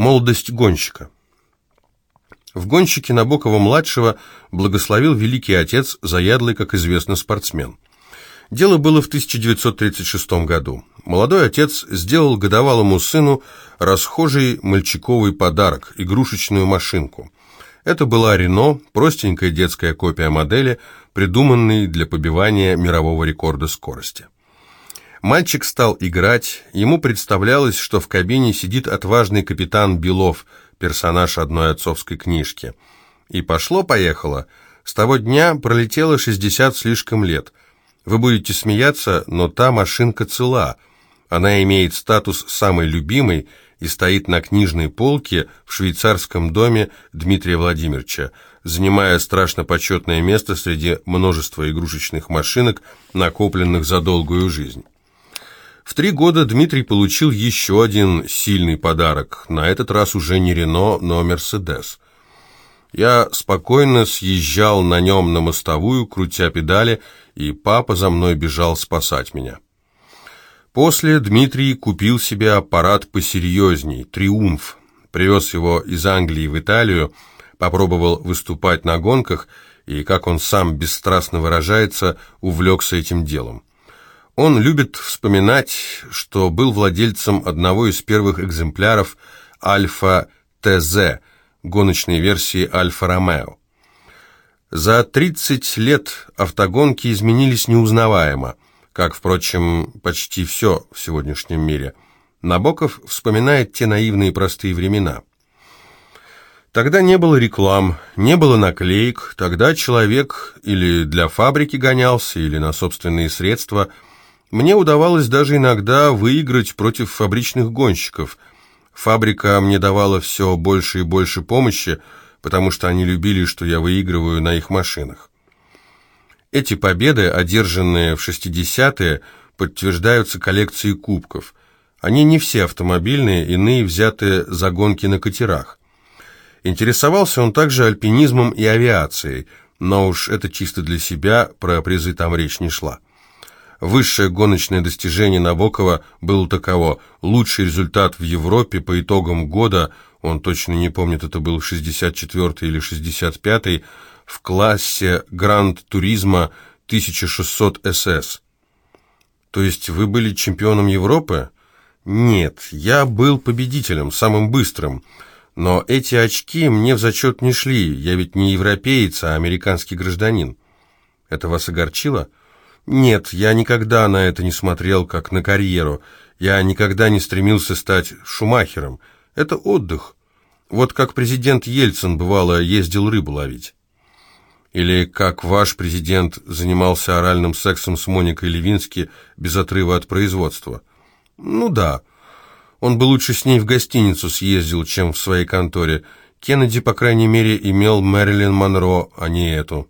Молодость гонщика. В гонщике Набокова-младшего благословил великий отец, заядлый, как известно, спортсмен. Дело было в 1936 году. Молодой отец сделал годовалому сыну расхожий мальчиковый подарок – игрушечную машинку. Это была Рено, простенькая детская копия модели, придуманной для побивания мирового рекорда скорости. Мальчик стал играть, ему представлялось, что в кабине сидит отважный капитан Белов, персонаж одной отцовской книжки. И пошло-поехало. С того дня пролетело 60 слишком лет. Вы будете смеяться, но та машинка цела. Она имеет статус самой любимой и стоит на книжной полке в швейцарском доме Дмитрия Владимировича, занимая страшно почетное место среди множества игрушечных машинок, накопленных за долгую жизнь. В три года Дмитрий получил еще один сильный подарок, на этот раз уже не Рено, но Мерседес. Я спокойно съезжал на нем на мостовую, крутя педали, и папа за мной бежал спасать меня. После Дмитрий купил себе аппарат посерьезней, «Триумф», привез его из Англии в Италию, попробовал выступать на гонках и, как он сам бесстрастно выражается, увлекся этим делом. Он любит вспоминать, что был владельцем одного из первых экземпляров Альфа ТЗ, гоночной версии Альфа Ромео. За 30 лет автогонки изменились неузнаваемо, как, впрочем, почти все в сегодняшнем мире. Набоков вспоминает те наивные простые времена. Тогда не было реклам, не было наклеек, тогда человек или для фабрики гонялся, или на собственные средства – мне удавалось даже иногда выиграть против фабричных гонщиков. Фабрика мне давала все больше и больше помощи, потому что они любили, что я выигрываю на их машинах. Эти победы, одержанные в 60-е, подтверждаются коллекцией кубков. Они не все автомобильные, иные взяты за гонки на катерах. Интересовался он также альпинизмом и авиацией, но уж это чисто для себя, про призы там речь не шла. Высшее гоночное достижение Набокова было таково. Лучший результат в Европе по итогам года, он точно не помнит, это был 64 или 65 в классе Гранд Туризма 1600 СС. То есть вы были чемпионом Европы? Нет, я был победителем, самым быстрым. Но эти очки мне в зачет не шли, я ведь не европеец, а американский гражданин. Это вас огорчило? Нет, я никогда на это не смотрел, как на карьеру. Я никогда не стремился стать шумахером. Это отдых. Вот как президент Ельцин, бывало, ездил рыбу ловить. Или как ваш президент занимался оральным сексом с Моникой Левински без отрыва от производства. Ну да, он бы лучше с ней в гостиницу съездил, чем в своей конторе. Кеннеди, по крайней мере, имел Мэрилин Монро, а не эту.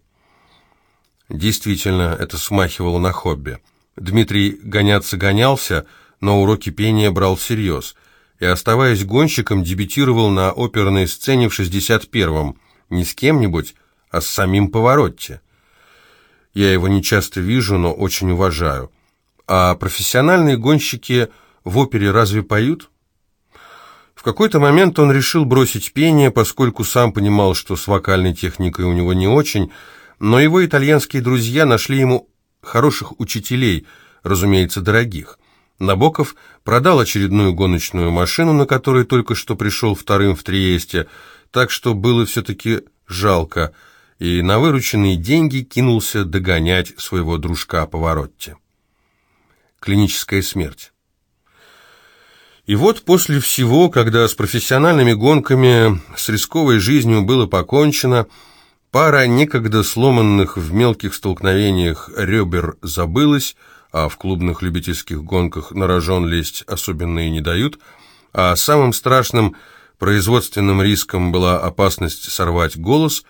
Действительно, это смахивало на хобби. Дмитрий гоняться гонялся, но уроки пения брал всерьез. И, оставаясь гонщиком, дебютировал на оперной сцене в 61-м. Не с кем-нибудь, а с самим Поворотти. Я его не часто вижу, но очень уважаю. А профессиональные гонщики в опере разве поют? В какой-то момент он решил бросить пение, поскольку сам понимал, что с вокальной техникой у него не очень, но его итальянские друзья нашли ему хороших учителей, разумеется, дорогих. Набоков продал очередную гоночную машину, на которой только что пришел вторым в Триесте, так что было все-таки жалко, и на вырученные деньги кинулся догонять своего дружка Поворотти. Клиническая смерть. И вот после всего, когда с профессиональными гонками, с рисковой жизнью было покончено, Пара некогда сломанных в мелких столкновениях ребер забылась, а в клубных любительских гонках на рожон лезть особенно и не дают, а самым страшным производственным риском была опасность сорвать голос,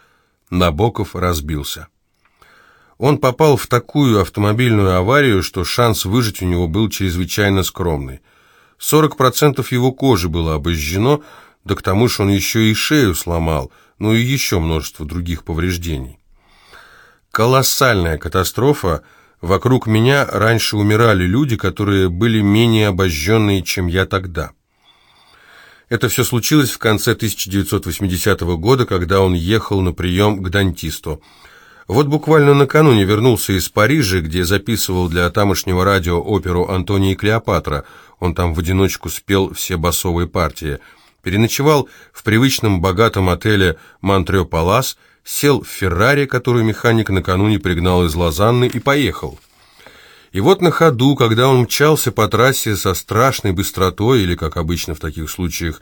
Набоков разбился. Он попал в такую автомобильную аварию, что шанс выжить у него был чрезвычайно скромный. 40% его кожи было обожжено, да к тому же он еще и шею сломал – ну и еще множество других повреждений. Колоссальная катастрофа. Вокруг меня раньше умирали люди, которые были менее обожженные, чем я тогда. Это все случилось в конце 1980 года, когда он ехал на прием к дантисту. Вот буквально накануне вернулся из Парижа, где записывал для тамошнего радио оперу «Антоний и Клеопатра». Он там в одиночку спел все басовые партии. Переночевал в привычном богатом отеле «Монтрё Палас», сел в «Феррари», которую механик накануне пригнал из Лозанны, и поехал. И вот на ходу, когда он мчался по трассе со страшной быстротой, или, как обычно в таких случаях,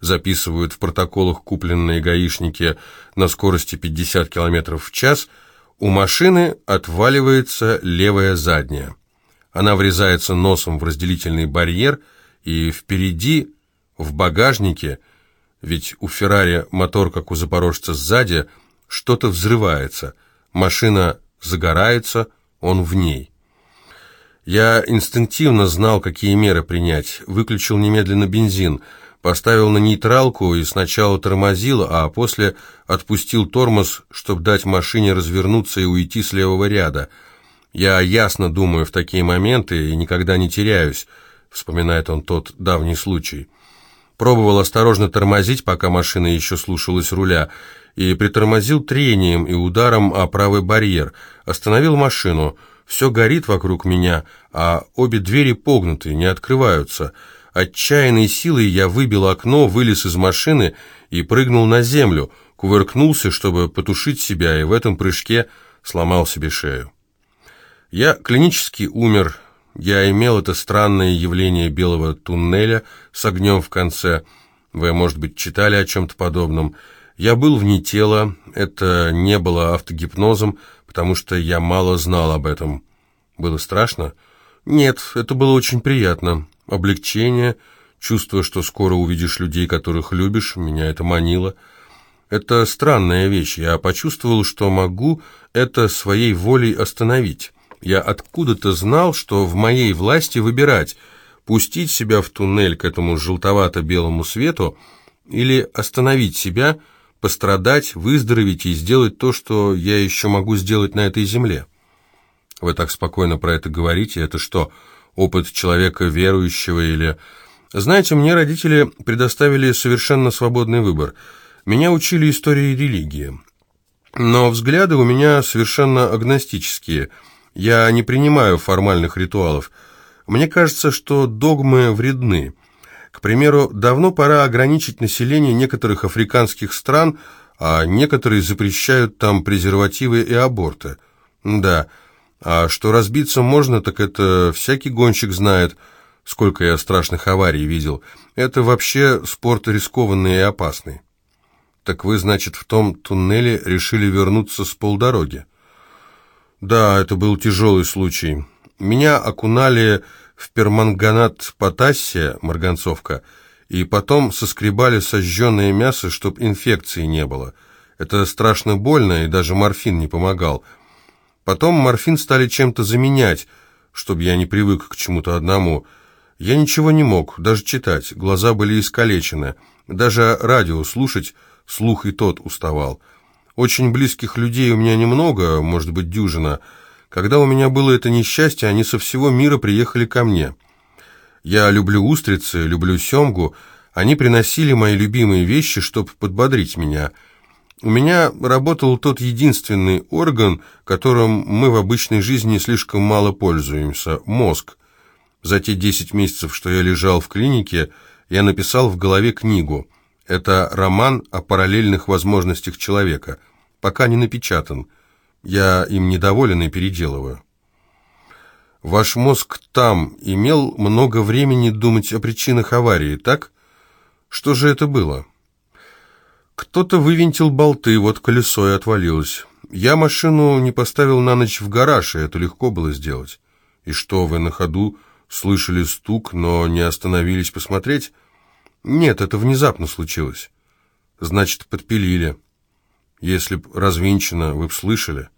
записывают в протоколах купленные гаишники на скорости 50 км в час – у машины отваливается левая задняя. Она врезается носом в разделительный барьер, и впереди, в багажнике, ведь у Феррари мотор, как у запорожца сзади, что-то взрывается. Машина загорается, он в ней. Я инстинктивно знал, какие меры принять. Выключил немедленно бензин – поставил на нейтралку и сначала тормозил, а после отпустил тормоз, чтобы дать машине развернуться и уйти с левого ряда. «Я ясно думаю в такие моменты и никогда не теряюсь», — вспоминает он тот давний случай. Пробовал осторожно тормозить, пока машина еще слушалась руля, и притормозил трением и ударом о правый барьер. Остановил машину. Все горит вокруг меня, а обе двери погнуты, не открываются — Отчаянной силой я выбил окно, вылез из машины и прыгнул на землю, кувыркнулся, чтобы потушить себя, и в этом прыжке сломал себе шею. Я клинически умер, я имел это странное явление белого туннеля с огнем в конце. Вы, может быть, читали о чем-то подобном. Я был вне тела, это не было автогипнозом, потому что я мало знал об этом. Было страшно? Нет, это было очень приятно облегчение, чувство, что скоро увидишь людей, которых любишь, меня это манило. Это странная вещь, я почувствовал, что могу это своей волей остановить. Я откуда-то знал, что в моей власти выбирать, пустить себя в туннель к этому желтовато-белому свету или остановить себя, пострадать, выздороветь и сделать то, что я еще могу сделать на этой земле. Вы так спокойно про это говорите, это что, опыт человека верующего или... Знаете, мне родители предоставили совершенно свободный выбор. Меня учили истории религии. Но взгляды у меня совершенно агностические. Я не принимаю формальных ритуалов. Мне кажется, что догмы вредны. К примеру, давно пора ограничить население некоторых африканских стран, а некоторые запрещают там презервативы и аборты. Да, а что разбиться можно, так это всякий гонщик знает, сколько я страшных аварий видел. Это вообще спорт рискованный и опасный. Так вы, значит, в том туннеле решили вернуться с полдороги? Да, это был тяжелый случай. Меня окунали в перманганат потассия, марганцовка, и потом соскребали сожженное мясо, чтоб инфекции не было. Это страшно больно, и даже морфин не помогал – Потом морфин стали чем-то заменять, чтобы я не привык к чему-то одному. Я ничего не мог, даже читать, глаза были искалечены. Даже радио слушать, слух и тот уставал. Очень близких людей у меня немного, может быть, дюжина. Когда у меня было это несчастье, они со всего мира приехали ко мне. Я люблю устрицы, люблю семгу. Они приносили мои любимые вещи, чтобы подбодрить меня – у меня работал тот единственный орган, которым мы в обычной жизни слишком мало пользуемся – мозг. За те 10 месяцев, что я лежал в клинике, я написал в голове книгу. Это роман о параллельных возможностях человека. Пока не напечатан. Я им недоволен и переделываю. Ваш мозг там имел много времени думать о причинах аварии, так? Что же это было? Кто-то вывинтил болты, вот колесо и отвалилось. Я машину не поставил на ночь в гараж, и это легко было сделать. И что, вы на ходу слышали стук, но не остановились посмотреть? Нет, это внезапно случилось. Значит, подпилили. Если б развинчено, вы б слышали.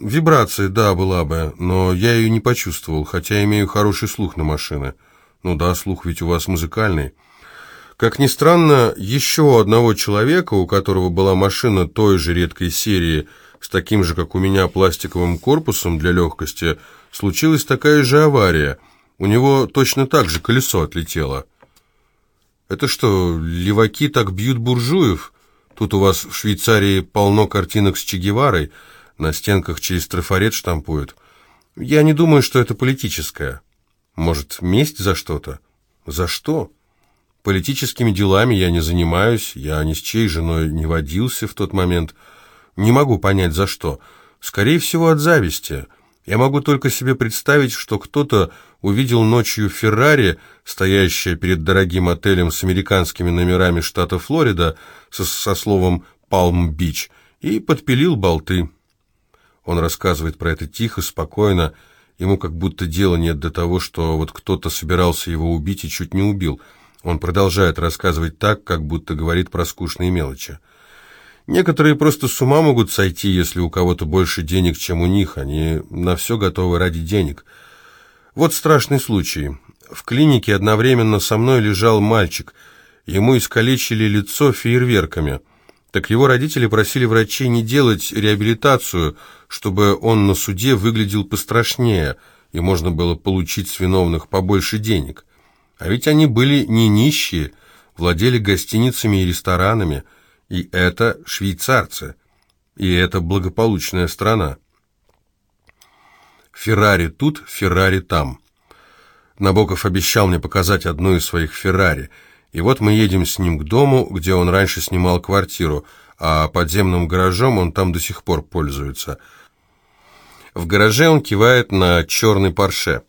Вибрация, да, была бы, но я ее не почувствовал, хотя имею хороший слух на машины. Ну да, слух ведь у вас музыкальный. Как ни странно, еще одного человека, у которого была машина той же редкой серии, с таким же, как у меня, пластиковым корпусом для легкости, случилась такая же авария. У него точно так же колесо отлетело. Это что, леваки так бьют буржуев? Тут у вас в Швейцарии полно картинок с Че Геварой, на стенках через трафарет штампуют. Я не думаю, что это политическое. Может, месть за что-то? За что? Политическими делами я не занимаюсь, я ни с чьей женой не водился в тот момент. Не могу понять, за что. Скорее всего, от зависти. Я могу только себе представить, что кто-то увидел ночью Феррари, стоящее перед дорогим отелем с американскими номерами штата Флорида, со, со словом «Палм-Бич», и подпилил болты. Он рассказывает про это тихо, спокойно, ему как будто дела нет до того, что вот кто-то собирался его убить и чуть не убил. Он продолжает рассказывать так, как будто говорит про скучные мелочи. Некоторые просто с ума могут сойти, если у кого-то больше денег, чем у них. Они на все готовы ради денег. Вот страшный случай. В клинике одновременно со мной лежал мальчик. Ему искалечили лицо фейерверками. Так его родители просили врачей не делать реабилитацию, чтобы он на суде выглядел пострашнее, и можно было получить с виновных побольше денег. А ведь они были не нищие, владели гостиницами и ресторанами – и это швейцарцы. И это благополучная страна. Феррари тут, Феррари там. Набоков обещал мне показать одну из своих Феррари. И вот мы едем с ним к дому, где он раньше снимал квартиру, а подземным гаражом он там до сих пор пользуется. В гараже он кивает на черный Порше.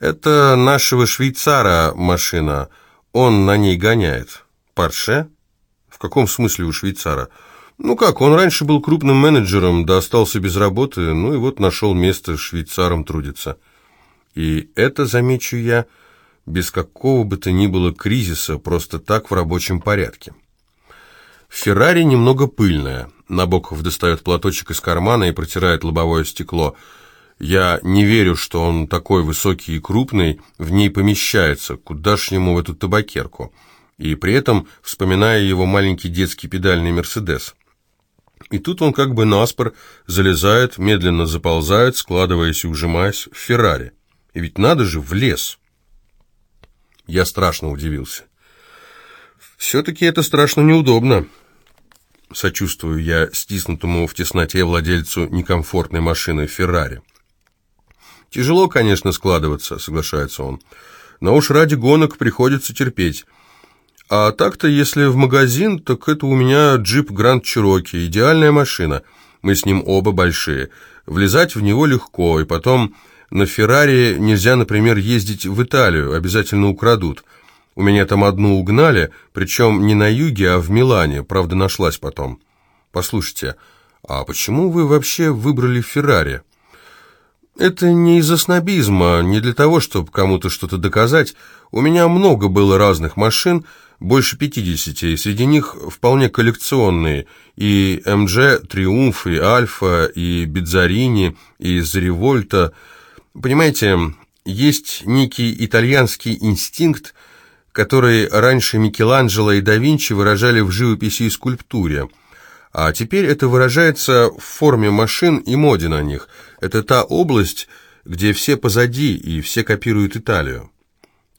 Это нашего швейцара машина, он на ней гоняет. Порше? каком смысле у швейцара? Ну как, он раньше был крупным менеджером, да остался без работы, ну и вот нашел место швейцаром трудиться. И это, замечу я, без какого бы то ни было кризиса, просто так в рабочем порядке. Феррари немного пыльная. Набоков достает платочек из кармана и протирает лобовое стекло. Я не верю, что он такой высокий и крупный, в ней помещается. Куда ж ему в эту табакерку? и при этом вспоминая его маленький детский педальный «Мерседес». И тут он как бы наспор залезает, медленно заползает, складываясь и ужимаясь в «Феррари». И ведь надо же, в лес. Я страшно удивился. Все-таки это страшно неудобно. Сочувствую я стиснутому в тесноте владельцу некомфортной машины «Феррари». Тяжело, конечно, складываться, соглашается он. Но уж ради гонок приходится терпеть. А так-то, если в магазин, так это у меня джип Гранд Чироки, идеальная машина. Мы с ним оба большие. Влезать в него легко, и потом на Феррари нельзя, например, ездить в Италию, обязательно украдут. У меня там одну угнали, причем не на юге, а в Милане, правда, нашлась потом. Послушайте, а почему вы вообще выбрали Феррари? Это не из-за снобизма, не для того, чтобы кому-то что-то доказать. У меня много было разных машин, больше 50, и среди них вполне коллекционные, и МЖ, Триумф, и Альфа, и Бидзарини, и Заревольта. Понимаете, есть некий итальянский инстинкт, который раньше Микеланджело и да Винчи выражали в живописи и скульптуре. А теперь это выражается в форме машин и моде на них. Это та область, где все позади и все копируют Италию.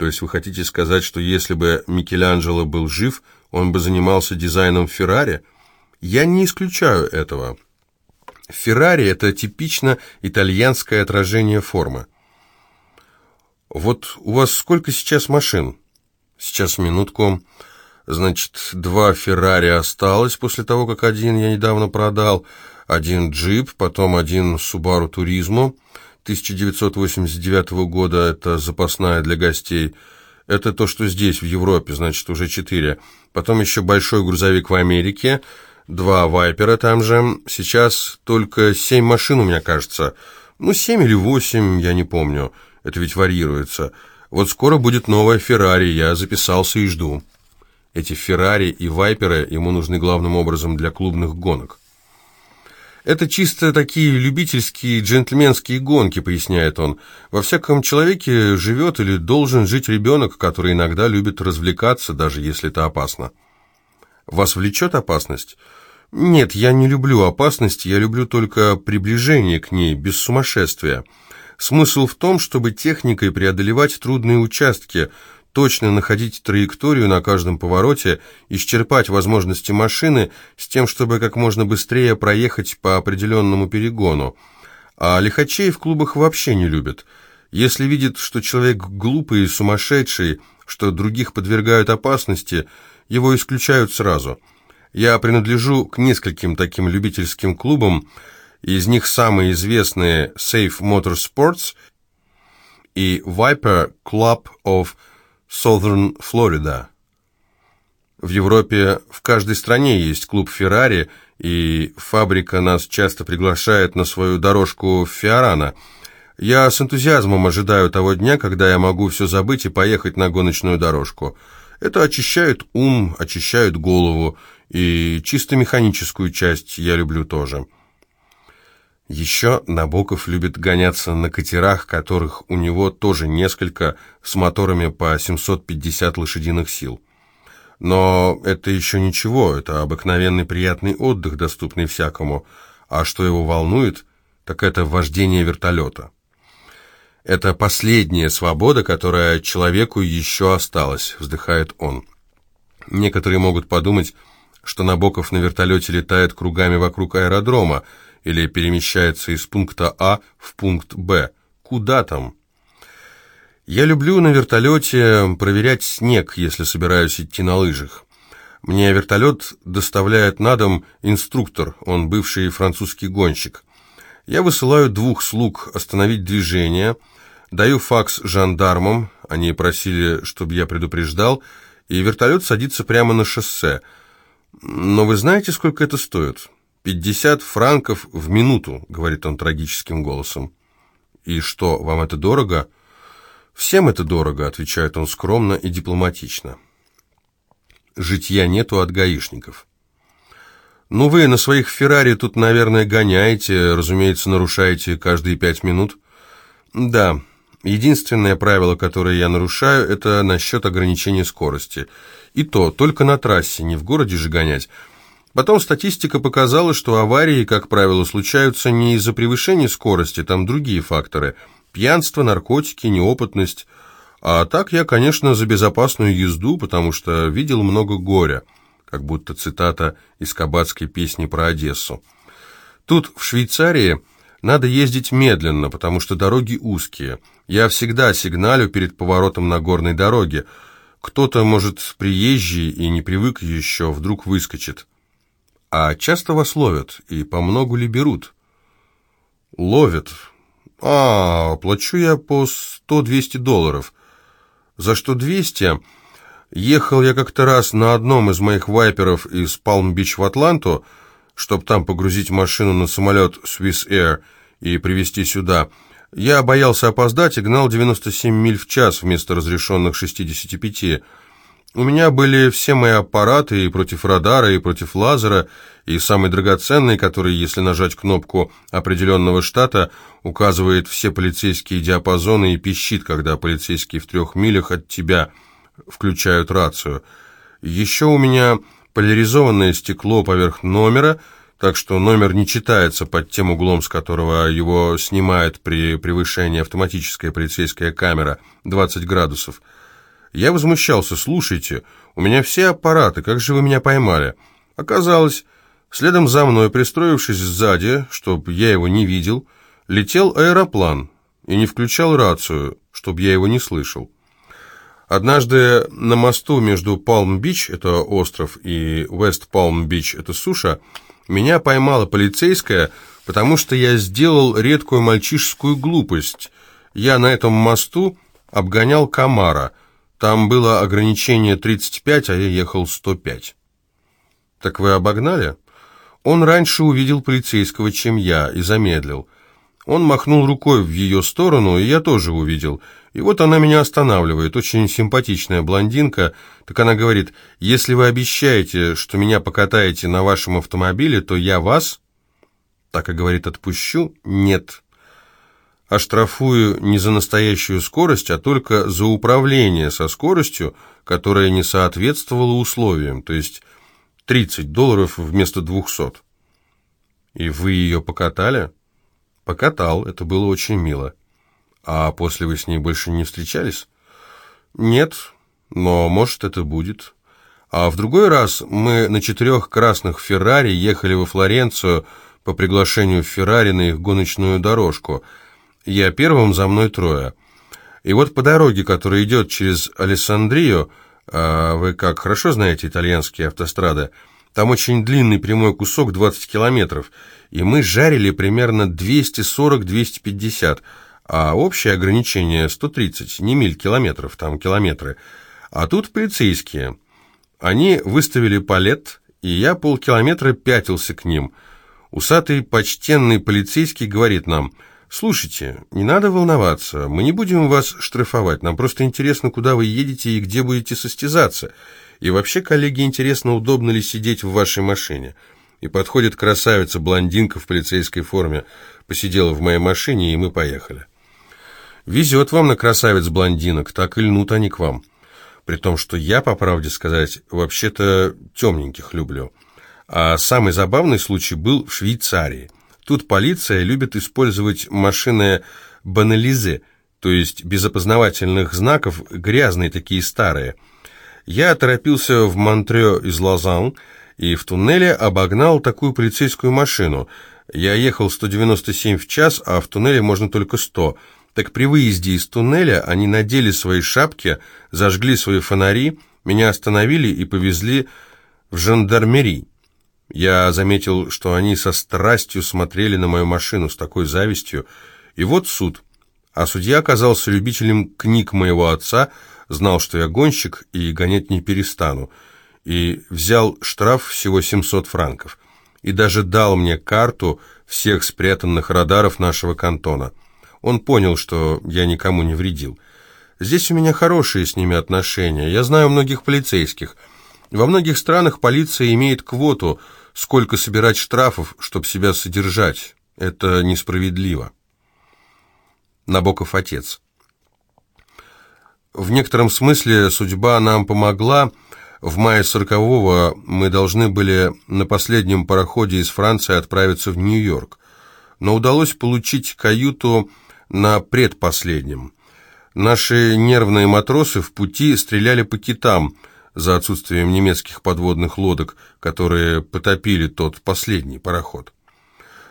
То есть вы хотите сказать, что если бы Микеланджело был жив, он бы занимался дизайном Феррари? Я не исключаю этого. Феррари – это типично итальянское отражение формы. Вот у вас сколько сейчас машин? Сейчас, минутку. Значит, два Феррари осталось после того, как один я недавно продал. Один джип, потом один Subaru Turismo – 1989 года, это запасная для гостей. Это то, что здесь, в Европе, значит, уже четыре. Потом еще большой грузовик в Америке, два Вайпера там же. Сейчас только семь машин у меня, кажется. Ну, семь или восемь, я не помню. Это ведь варьируется. Вот скоро будет новая Феррари, я записался и жду. Эти Феррари и Вайперы ему нужны главным образом для клубных гонок. Это чисто такие любительские джентльменские гонки, поясняет он. Во всяком человеке живет или должен жить ребенок, который иногда любит развлекаться, даже если это опасно. Вас влечет опасность? Нет, я не люблю опасность, я люблю только приближение к ней, без сумасшествия. Смысл в том, чтобы техникой преодолевать трудные участки, точно находить траекторию на каждом повороте, исчерпать возможности машины с тем, чтобы как можно быстрее проехать по определенному перегону. А лихачей в клубах вообще не любят. Если видят, что человек глупый и сумасшедший, что других подвергают опасности, его исключают сразу. Я принадлежу к нескольким таким любительским клубам, из них самые известные Safe Motorsports и Viper Club of Southern Florida. В Европе в каждой стране есть клуб Феррари, и фабрика нас часто приглашает на свою дорожку Фиорана. Я с энтузиазмом ожидаю того дня, когда я могу все забыть и поехать на гоночную дорожку. Это очищает ум, очищает голову, и чисто механическую часть я люблю тоже. Еще Набоков любит гоняться на катерах, которых у него тоже несколько, с моторами по 750 лошадиных сил. Но это еще ничего, это обыкновенный приятный отдых, доступный всякому. А что его волнует, так это вождение вертолета. Это последняя свобода, которая человеку еще осталась, вздыхает он. Некоторые могут подумать, что Набоков на вертолете летает кругами вокруг аэродрома, или перемещается из пункта А в пункт Б. Куда там? Я люблю на вертолете проверять снег, если собираюсь идти на лыжах. Мне вертолет доставляет на дом инструктор, он бывший французский гонщик. Я высылаю двух слуг остановить движение, даю факс жандармам, они просили, чтобы я предупреждал, и вертолет садится прямо на шоссе. Но вы знаете, сколько это стоит? «Пятьдесят франков в минуту», — говорит он трагическим голосом. «И что, вам это дорого?» «Всем это дорого», — отвечает он скромно и дипломатично. «Житья нету от гаишников». «Ну вы на своих Феррари тут, наверное, гоняете, разумеется, нарушаете каждые пять минут». «Да, единственное правило, которое я нарушаю, это насчет ограничения скорости. И то, только на трассе, не в городе же гонять». Потом статистика показала, что аварии, как правило, случаются не из-за превышения скорости, там другие факторы. Пьянство, наркотики, неопытность. А так я, конечно, за безопасную езду, потому что видел много горя, как будто цитата из кабацкой песни про Одессу. Тут, в Швейцарии, надо ездить медленно, потому что дороги узкие. Я всегда сигналю перед поворотом на горной дороге. Кто-то, может, приезжий и не привык еще, вдруг выскочит. А часто вас ловят, и по многу ли берут? Ловят. А, плачу я по 100-200 долларов. За что 200? Ехал я как-то раз на одном из моих вайперов из Палм-Бич в Атланту, чтобы там погрузить машину на самолет Swiss Air и привезти сюда. Я боялся опоздать и гнал 97 миль в час вместо разрешенных 65 у меня были все мои аппараты и против радара, и против лазера, и самый драгоценный, который, если нажать кнопку определенного штата, указывает все полицейские диапазоны и пищит, когда полицейские в трех милях от тебя включают рацию. Еще у меня поляризованное стекло поверх номера, так что номер не читается под тем углом, с которого его снимает при превышении автоматическая полицейская камера 20 градусов. Я возмущался, слушайте, у меня все аппараты, как же вы меня поймали? Оказалось, следом за мной, пристроившись сзади, чтобы я его не видел, летел аэроплан и не включал рацию, чтобы я его не слышал. Однажды на мосту между Палм-Бич, это остров, и Вест-Палм-Бич, это суша, меня поймала полицейская, потому что я сделал редкую мальчишескую глупость. Я на этом мосту обгонял Camaro – там было ограничение 35, а я ехал 105. Так вы обогнали? Он раньше увидел полицейского, чем я, и замедлил. Он махнул рукой в ее сторону, и я тоже увидел. И вот она меня останавливает, очень симпатичная блондинка. Так она говорит, если вы обещаете, что меня покатаете на вашем автомобиле, то я вас... Так и говорит, отпущу? Нет оштрафую не за настоящую скорость, а только за управление со скоростью, которая не соответствовала условиям, то есть 30 долларов вместо 200. И вы ее покатали? Покатал, это было очень мило. А после вы с ней больше не встречались? Нет, но, может, это будет. А в другой раз мы на четырех красных Феррари ехали во Флоренцию по приглашению Феррари на их гоночную дорожку. Я первым, за мной трое. И вот по дороге, которая идет через Алессандрию, а вы как, хорошо знаете итальянские автострады, там очень длинный прямой кусок, 20 километров, и мы жарили примерно 240-250, а общее ограничение 130, не миль километров, там километры. А тут полицейские. Они выставили палет, и я полкилометра пятился к ним. Усатый почтенный полицейский говорит нам, «Слушайте, не надо волноваться, мы не будем вас штрафовать, нам просто интересно, куда вы едете и где будете состязаться. И вообще, коллеги, интересно, удобно ли сидеть в вашей машине». И подходит красавица-блондинка в полицейской форме, посидела в моей машине, и мы поехали. Везет вам на красавиц-блондинок, так и льнут они к вам при том, что я, по правде сказать, вообще-то темненьких люблю. А самый забавный случай был в Швейцарии. Тут полиция любит использовать машины банализе, то есть без опознавательных знаков, грязные такие старые. Я торопился в Монтрео из Лозан и в туннеле обогнал такую полицейскую машину. Я ехал 197 в час, а в туннеле можно только 100 так при выезде из туннеля они надели свои шапки, зажгли свои фонари, меня остановили и повезли в жандармерии. Я заметил, что они со страстью смотрели на мою машину с такой завистью. И вот суд. А судья оказался любителем книг моего отца, знал, что я гонщик и гонять не перестану, и взял штраф всего 700 франков. И даже дал мне карту всех спрятанных радаров нашего кантона. Он понял, что я никому не вредил. Здесь у меня хорошие с ними отношения. Я знаю многих полицейских. Во многих странах полиция имеет квоту, сколько собирать штрафов, чтобы себя содержать. Это несправедливо. Набоков отец. В некотором смысле судьба нам помогла. В мае сорокового мы должны были на последнем пароходе из Франции отправиться в Нью-Йорк. Но удалось получить каюту на предпоследнем. Наши нервные матросы в пути стреляли по китам за отсутствием немецких подводных лодок, которые потопили тот последний пароход.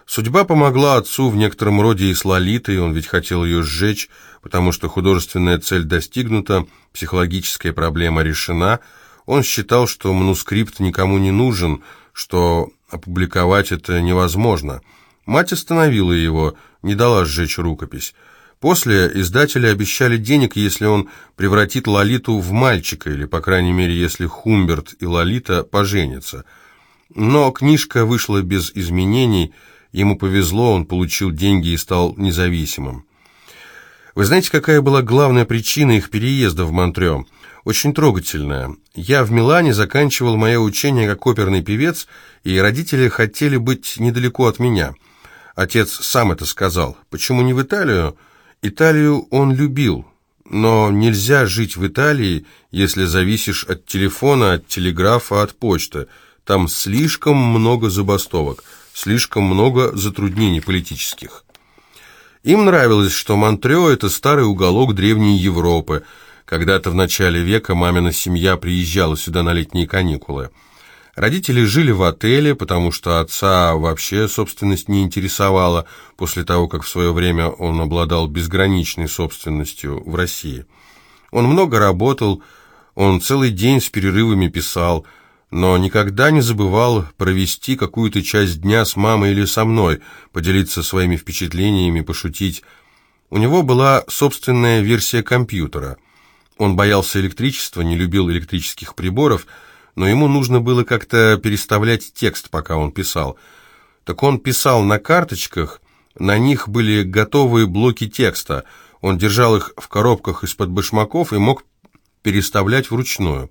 Судьба помогла отцу в некотором роде и с Лолитой, он ведь хотел ее сжечь, потому что художественная цель достигнута, психологическая проблема решена. Он считал, что манускрипт никому не нужен, что опубликовать это невозможно – Мать остановила его, не дала сжечь рукопись. После издатели обещали денег, если он превратит Лолиту в мальчика, или, по крайней мере, если Хумберт и Лолита поженятся. Но книжка вышла без изменений, ему повезло, он получил деньги и стал независимым. Вы знаете, какая была главная причина их переезда в Монтрео? Очень трогательная. Я в Милане заканчивал мое учение как оперный певец, и родители хотели быть недалеко от меня – Отец сам это сказал. Почему не в Италию? Италию он любил, но нельзя жить в Италии, если зависишь от телефона, от телеграфа, от почты. Там слишком много забастовок, слишком много затруднений политических. Им нравилось, что Монтрео – это старый уголок древней Европы. Когда-то в начале века мамина семья приезжала сюда на летние каникулы. Родители жили в отеле, потому что отца вообще собственность не интересовала, после того, как в свое время он обладал безграничной собственностью в России. Он много работал, он целый день с перерывами писал, но никогда не забывал провести какую-то часть дня с мамой или со мной, поделиться своими впечатлениями, пошутить. У него была собственная версия компьютера. Он боялся электричества, не любил электрических приборов – но ему нужно было как-то переставлять текст, пока он писал. Так он писал на карточках, на них были готовые блоки текста. Он держал их в коробках из-под башмаков и мог переставлять вручную.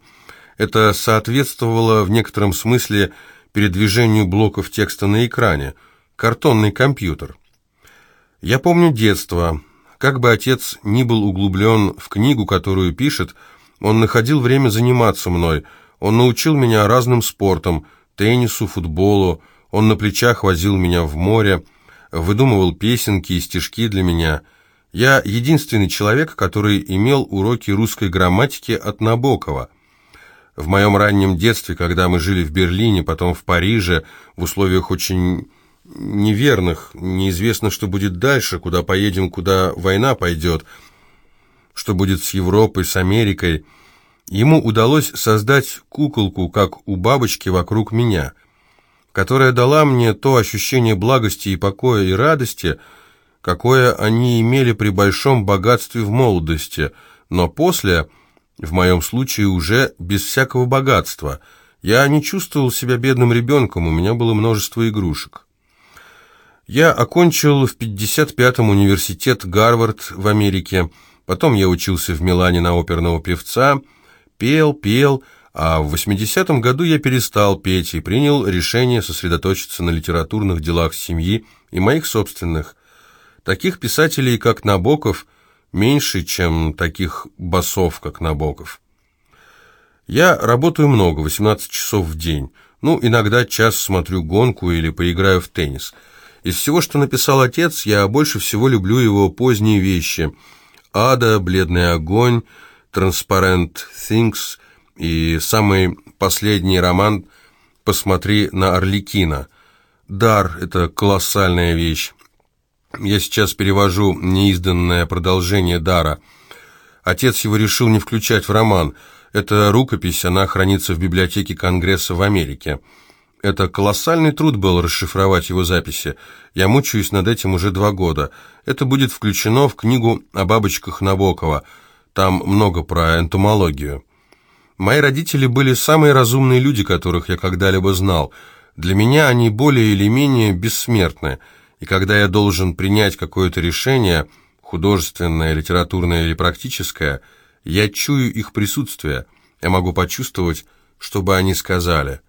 Это соответствовало в некотором смысле передвижению блоков текста на экране. Картонный компьютер. Я помню детство. Как бы отец ни был углублен в книгу, которую пишет, он находил время заниматься мной – он научил меня разным спортам, теннису, футболу, он на плечах возил меня в море, выдумывал песенки и стишки для меня. Я единственный человек, который имел уроки русской грамматики от Набокова. В моем раннем детстве, когда мы жили в Берлине, потом в Париже, в условиях очень неверных, неизвестно, что будет дальше, куда поедем, куда война пойдет, что будет с Европой, с Америкой, ему удалось создать куколку, как у бабочки вокруг меня, которая дала мне то ощущение благости и покоя и радости, какое они имели при большом богатстве в молодости, но после, в моем случае, уже без всякого богатства. Я не чувствовал себя бедным ребенком, у меня было множество игрушек. Я окончил в 55-м университет Гарвард в Америке, потом я учился в Милане на оперного певца, пел, пел, а в 80-м году я перестал петь и принял решение сосредоточиться на литературных делах семьи и моих собственных. Таких писателей, как Набоков, меньше, чем таких басов, как Набоков. Я работаю много, 18 часов в день. Ну, иногда час смотрю гонку или поиграю в теннис – из всего, что написал отец, я больше всего люблю его поздние вещи. «Ада», «Бледный огонь», «Transparent Things» и самый последний роман «Посмотри на Орликина». «Дар» — это колоссальная вещь. Я сейчас перевожу неизданное продолжение «Дара». Отец его решил не включать в роман. Это рукопись, она хранится в библиотеке Конгресса в Америке. Это колоссальный труд был расшифровать его записи. Я мучаюсь над этим уже два года. Это будет включено в книгу о бабочках Набокова. Там много про энтомологию. Мои родители были самые разумные люди, которых я когда-либо знал. Для меня они более или менее бессмертны. И когда я должен принять какое-то решение, художественное, литературное или практическое, я чую их присутствие. Я могу почувствовать, что бы они сказали».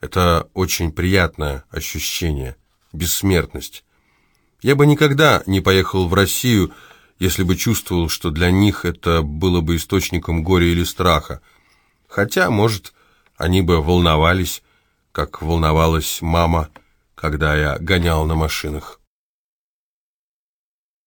Это очень приятное ощущение, бессмертность. Я бы никогда не поехал в Россию, если бы чувствовал, что для них это было бы источником горя или страха. Хотя, может, они бы волновались, как волновалась мама, когда я гонял на машинах.